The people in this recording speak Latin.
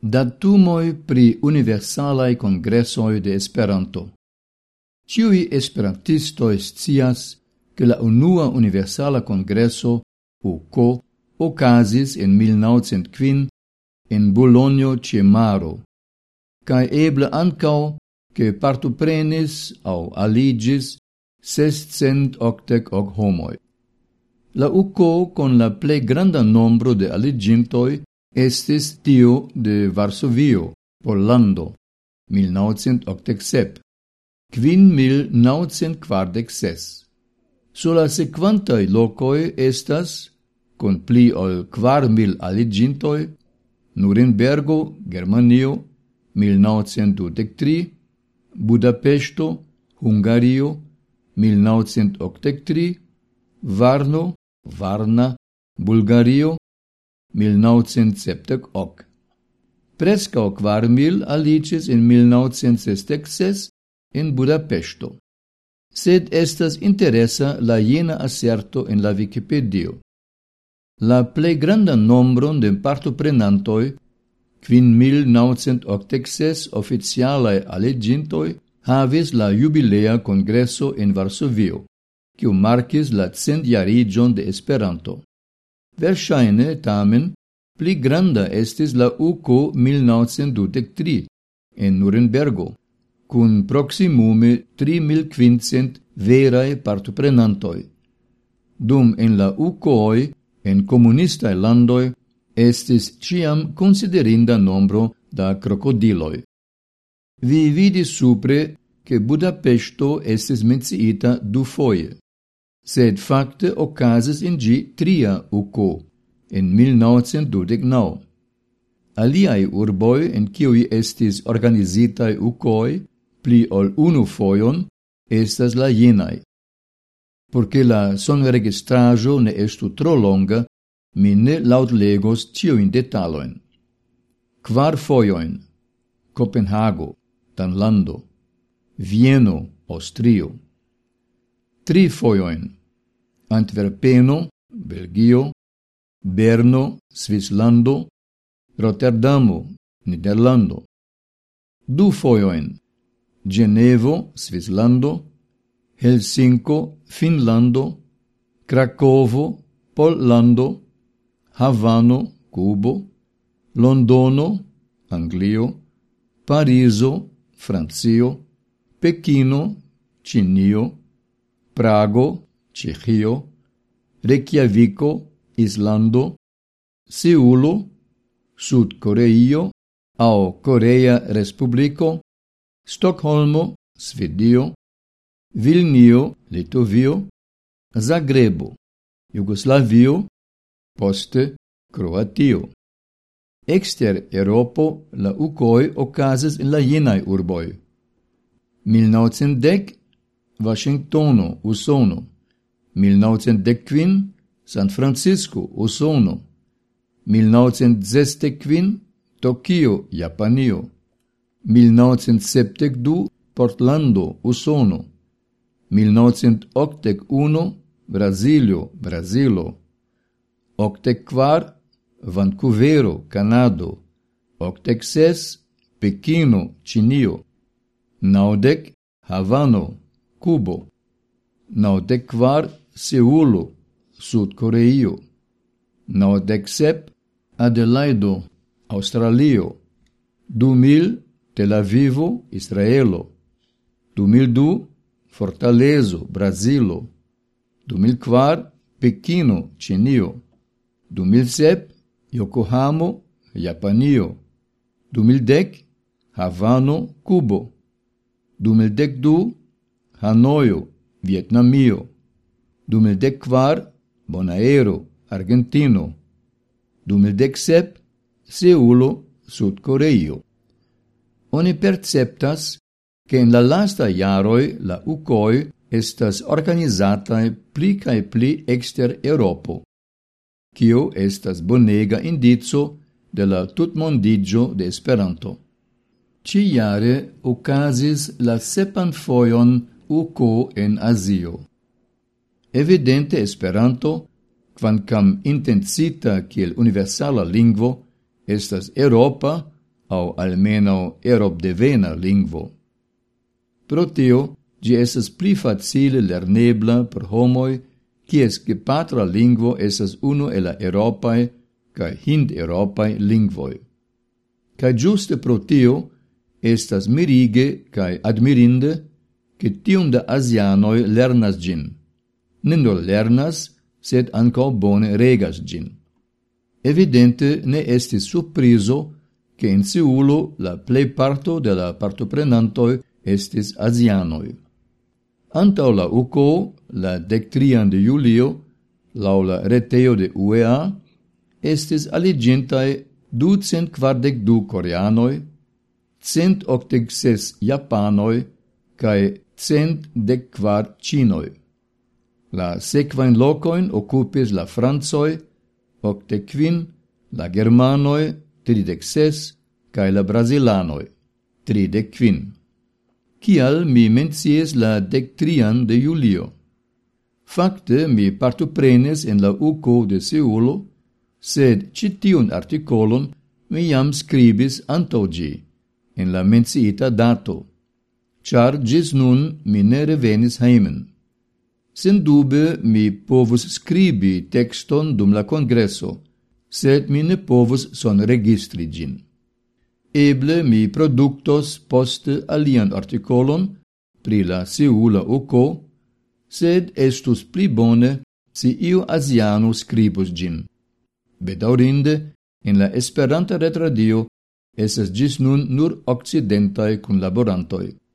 datumoi pri universalai congressoi de Esperanto. Ciui esperantisto scias, che la unua universala kongreso UCO ocasis en 1905 en Bologno ĉe maro, eble ankaŭ ke partoprenis aŭ aliĝis 688 homoj. La UCO con la plej granda nombro de aligintoi estis tio de Varsovio, Pollando, 1987, quin mil naucent quardec ses. Sur la sequantai locoi estas, con pli ol quar mil aligintoi, Nurenbergo, Germanio, 1923, Budapesto, Hungario, 1983, Varno, Varna, Bulgario, 1978. Prescau quar mil alicis in 1966 in Budapesto. Sed estas interesa la jena asserto en la Wikipedio. La plei granda nombron de partoprenantoi, kvin mil naucent octexes havis la jubilea congresso en Varsovio, quiu marcis la centjariĝon de Esperanto. Verŝajne, tamen, pli granda estis la uco 1923 en Nurembergo, cun proximume 3500 verae partoprenantoj. Dum en la ucoi, en comunistae landoi, estis ciam considerinda nombro da crocodiloi. Vi vidi supre, che Budapesto estis menciita dufoje sed facte ocasis in gi tria uco, en 1929. Aliai urboi in cioi estis organizitai ucoi pli ol unu foion estas la jenai. Porque la sonregistrajo ne estu tro longa, mi ne laut legos ciuin detaloin. Quar foioin, Copenhago, Danlando, Vieno, Austrio. Tri foioin, Antwerpeno, Belgio, Berno, Svislando, Rotterdamo, Nederlando. Du foioin, Genevo, Svislando, Helsinko, Finlando, Krakovo, Pollando, Havano, Cubo, Londono, Anglio, Pariso, Francio, Pechino, Cinio, Prago, Cechio, Reykjaviko, Islando, Seulo, Sud Coreio, au Corea Respublico, Stockholmo, Svedio, Vilnio, Litovio, Zagrebo, Jugoslavio, poste Croatio. Exter Europo la ukoj okazas in la jenai urboi. 1910 Washingtono, Usono. 1915 San Francisco, Usono. 1965 Tokio, Japanio. 1972 Portlando, Usono. 1981 Brasilio Brasilo 84 Vancouvero, Canado. 86 Pekino, Cinio 90 Havano, Kubo. 94 Seulo, Sud-Koreio. Naudexep, Adelaido, Australio. dumil, Tel Aviv, Israelo. dumildu, Fortaleza, Brasilo. 2004, Pequino, Chinio. 2007, Yokohamo, Japanio. 2010, Havano, Cubo. 2012, Hanoi, Vietnamio. 2004 Bonaero, Argentino. 2007 Seulo, Sud Coreio. Oni perceptas che in la lasta iaroi la UCOI estas organizatae pli cae pli exter Europo, cio estas bonega indizo de la tutmondigio de Esperanto. Ciare ocasis la sepan foion UCO en Asio. Evidente Esperanto, quancam intensita kiel universala lingvo, estas Europa au almeno Europdevena lingvo. Pro tio, gi esas pli facile lernebla por homoj, kies gepatra lingvo esas uno e la Europae ca Hind-Europae lingvoi. Ca giuste pro tio, estas mirige ca admirinde, che tium da asianoi lernas gin ne nur lernas, sed anco bone regas gin. Evidente ne estis surpriso che in Seulo la plei parto de la partoprenantoi estis asianoi. Antau la UCO, la dectrian de julio, lau la reteo de UEA, estis aliĝintaj ducent kvardek du japanoi, cent okdek ses cent. La sequain locoin occupis la Franzoi, octequin, la Germanoi, tridexes, cae la Brasilanoi, tridequin. Cial mi mencies la dectrian de Julio? Fakte mi partoprenes en la UCO de Seulo, sed citiun articolon mi jam scribis antogi, en la menciita dato, char gis nun mi ne revenis heimen. Sendube mi povus scribi texton dum la congresso, sed mi ne povus son registri gin. Eble mi productos post alian articolon pri la Seula UCO, sed estus pli bone si iu asiano scribus gin. Bedaurinde, in la Esperanta retradio, esas gis nun nur occidentae cun laborantoi.